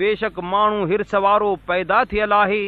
بيشڪ ماڻهو هرسوارو پيدا ٿيل آهي.